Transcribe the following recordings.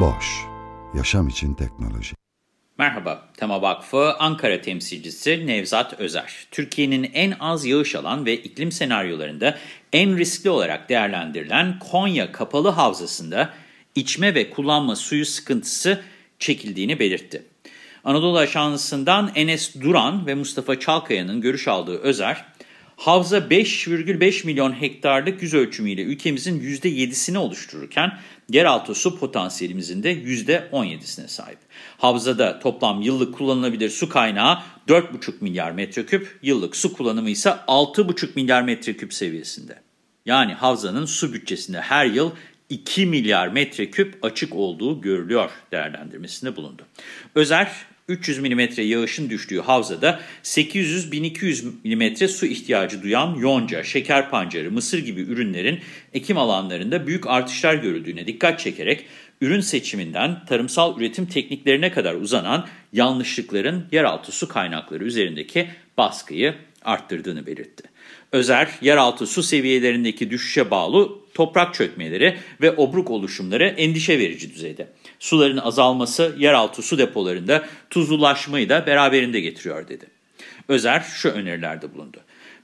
Boş, yaşam için teknoloji. Merhaba, Tema Vakfı Ankara temsilcisi Nevzat Özer. Türkiye'nin en az yağış alan ve iklim senaryolarında en riskli olarak değerlendirilen Konya Kapalı Havzası'nda içme ve kullanma suyu sıkıntısı çekildiğini belirtti. Anadolu Ajansı'ndan Enes Duran ve Mustafa Çalkaya'nın görüş aldığı Özer, havza 5,5 milyon hektarlık yüz ölçümüyle ülkemizin %7'sini oluştururken yeraltı su potansiyelimizin de %17'sine sahip. Havzada toplam yıllık kullanılabilir su kaynağı 4,5 milyar metreküp, yıllık su kullanımı ise 6,5 milyar metreküp seviyesinde. Yani havzanın su bütçesinde her yıl 2 milyar metreküp açık olduğu görülüyor değerlendirmesinde bulundu. Özer, 300 mm yağışın düştüğü havzada 800-1200 mm su ihtiyacı duyan yonca, şeker pancarı, mısır gibi ürünlerin ekim alanlarında büyük artışlar görüldüğüne dikkat çekerek ürün seçiminden tarımsal üretim tekniklerine kadar uzanan yanlışlıkların yeraltı su kaynakları üzerindeki baskıyı arttırdığını belirtti. Özer, yeraltı su seviyelerindeki düşüşe bağlı toprak çökmeleri ve obruk oluşumları endişe verici düzeyde. Suların azalması yeraltı su depolarında tuzlulaşmayı da beraberinde getiriyor dedi. Özer şu önerilerde bulundu.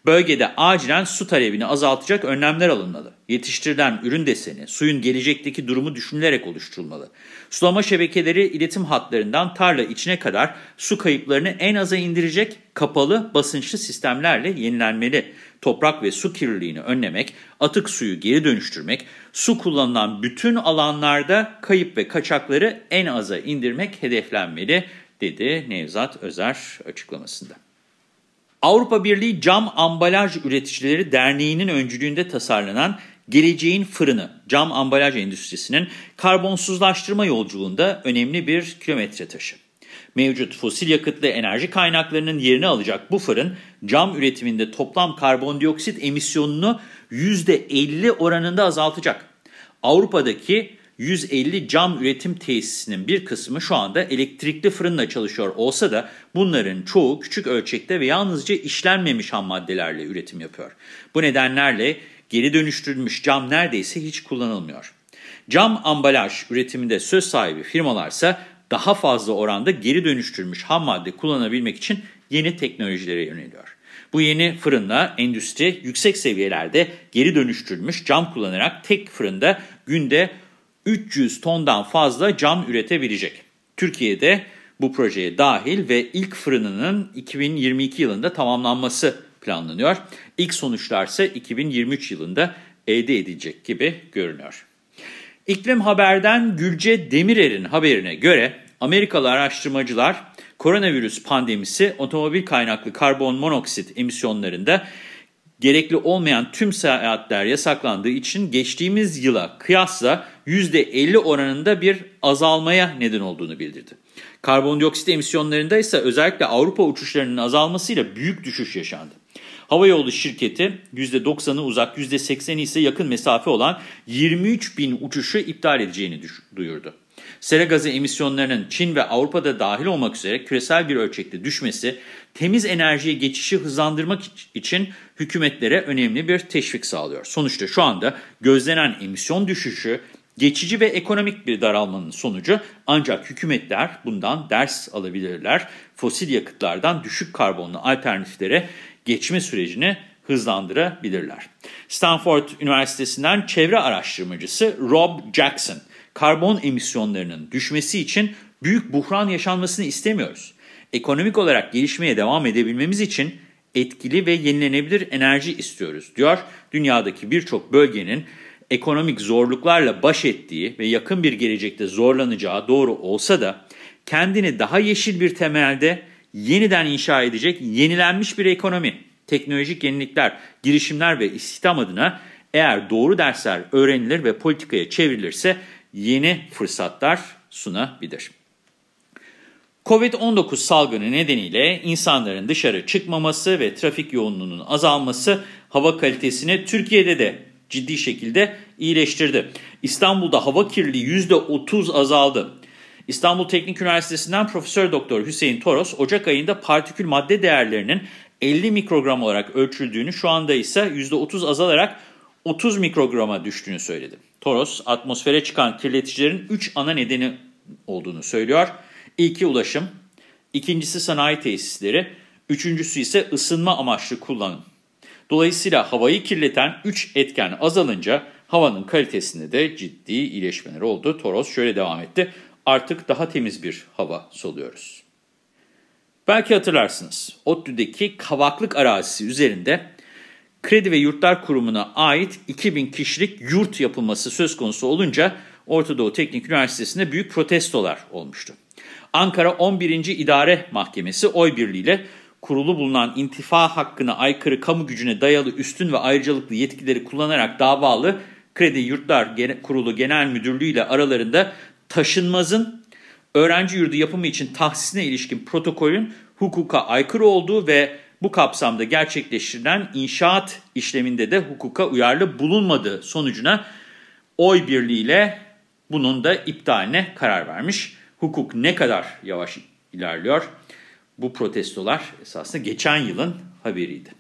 Bölgede acilen su talebini azaltacak önlemler alınmalı. Yetiştirilen ürün deseni, suyun gelecekteki durumu düşünülerek oluşturulmalı. Sulama şebekeleri iletim hatlarından tarla içine kadar su kayıplarını en aza indirecek kapalı basınçlı sistemlerle yenilenmeli. Toprak ve su kirliliğini önlemek, atık suyu geri dönüştürmek, su kullanılan bütün alanlarda kayıp ve kaçakları en aza indirmek hedeflenmeli, dedi Nevzat Özer açıklamasında. Avrupa Birliği Cam Ambalaj Üreticileri Derneği'nin öncülüğünde tasarlanan Geleceğin Fırını, cam ambalaj endüstrisinin karbonsuzlaştırma yolculuğunda önemli bir kilometre taşı. Mevcut fosil yakıtlı enerji kaynaklarının yerini alacak bu fırın, cam üretiminde toplam karbondioksit emisyonunu %50 oranında azaltacak. Avrupa'daki 150 cam üretim tesisinin bir kısmı şu anda elektrikli fırınla çalışıyor olsa da bunların çoğu küçük ölçekte ve yalnızca işlenmemiş ham maddelerle üretim yapıyor. Bu nedenlerle geri dönüştürülmüş cam neredeyse hiç kullanılmıyor. Cam ambalaj üretiminde söz sahibi firmalarsa daha fazla oranda geri dönüştürülmüş ham madde kullanabilmek için yeni teknolojilere yöneliyor. Bu yeni fırınla endüstri yüksek seviyelerde geri dönüştürülmüş cam kullanarak tek fırında günde 300 tondan fazla cam üretebilecek. Türkiye'de bu projeye dahil ve ilk fırınının 2022 yılında tamamlanması planlanıyor. İlk sonuçlar ise 2023 yılında elde edilecek gibi görünüyor. İklim Haber'den Gülce Demirer'in haberine göre Amerikalı araştırmacılar koronavirüs pandemisi otomobil kaynaklı karbon monoksit emisyonlarında gerekli olmayan tüm seyahatler yasaklandığı için geçtiğimiz yıla kıyasla %50 oranında bir azalmaya neden olduğunu bildirdi. Karbondioksit emisyonlarında ise özellikle Avrupa uçuşlarının azalmasıyla büyük düşüş yaşandı. Havayolu şirketi %90'ı uzak, %80'i ise yakın mesafe olan 23 bin uçuşu iptal edeceğini duyurdu. Sera gazı emisyonlarının Çin ve Avrupa'da dahil olmak üzere küresel bir ölçekte düşmesi, temiz enerjiye geçişi hızlandırmak için hükümetlere önemli bir teşvik sağlıyor. Sonuçta şu anda gözlenen emisyon düşüşü geçici ve ekonomik bir daralmanın sonucu ancak hükümetler bundan ders alabilirler. Fosil yakıtlardan düşük karbonlu alternatiflere geçme sürecini hızlandırabilirler. Stanford Üniversitesi'nden çevre araştırmacısı Rob Jackson, karbon emisyonlarının düşmesi için büyük buhran yaşanmasını istemiyoruz. Ekonomik olarak gelişmeye devam edebilmemiz için etkili ve yenilenebilir enerji istiyoruz, diyor. Dünyadaki birçok bölgenin ekonomik zorluklarla baş ettiği ve yakın bir gelecekte zorlanacağı doğru olsa da kendini daha yeşil bir temelde yeniden inşa edecek yenilenmiş bir ekonomi, teknolojik yenilikler, girişimler ve istihdam adına eğer doğru dersler öğrenilir ve politikaya çevrilirse yeni fırsatlar sunabilir. Covid-19 salgını nedeniyle insanların dışarı çıkmaması ve trafik yoğunluğunun azalması hava kalitesini Türkiye'de de ciddi şekilde iyileştirdi. İstanbul'da hava kirliliği %30 azaldı. İstanbul Teknik Üniversitesi'nden Profesör Doktor Hüseyin Toros, Ocak ayında partikül madde değerlerinin 50 mikrogram olarak ölçüldüğünü, şu anda ise %30 azalarak 30 mikrograma düştüğünü söyledi. Toros, atmosfere çıkan kirleticilerin 3 ana nedeni olduğunu söylüyor. İlki ulaşım, ikincisi sanayi tesisleri, üçüncüsü ise ısınma amaçlı kullanım. Dolayısıyla havayı kirleten 3 etken azalınca havanın kalitesinde de ciddi iyileşmeler oldu. Toros şöyle devam etti. Artık daha temiz bir hava soluyoruz. Belki hatırlarsınız, ODTÜ'deki kavaklık arazisi üzerinde Kredi ve Yurtlar Kurumu'na ait 2000 kişilik yurt yapılması söz konusu olunca Orta Doğu Teknik Üniversitesi'nde büyük protestolar olmuştu. Ankara 11. İdare Mahkemesi oy birliğiyle kurulu bulunan intifa hakkına aykırı kamu gücüne dayalı üstün ve ayrıcalıklı yetkileri kullanarak davalı Kredi Yurtlar Kurulu Genel Müdürlüğü ile aralarında taşınmazın öğrenci yurdu yapımı için tahsisine ilişkin protokolün hukuka aykırı olduğu ve bu kapsamda gerçekleştirilen inşaat işleminde de hukuka uyarlı bulunmadığı sonucuna oy birliğiyle bunun da iptaline karar vermiş. Hukuk ne kadar yavaş ilerliyor? Bu protestolar esasında geçen yılın haberiydi.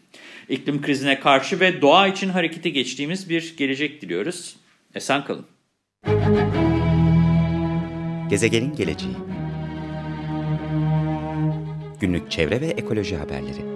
İklim krizine karşı ve doğa için harekete geçtiğimiz bir gelecek diliyoruz. Esen kalın. Gezegenin geleceği Günlük çevre ve ekoloji haberleri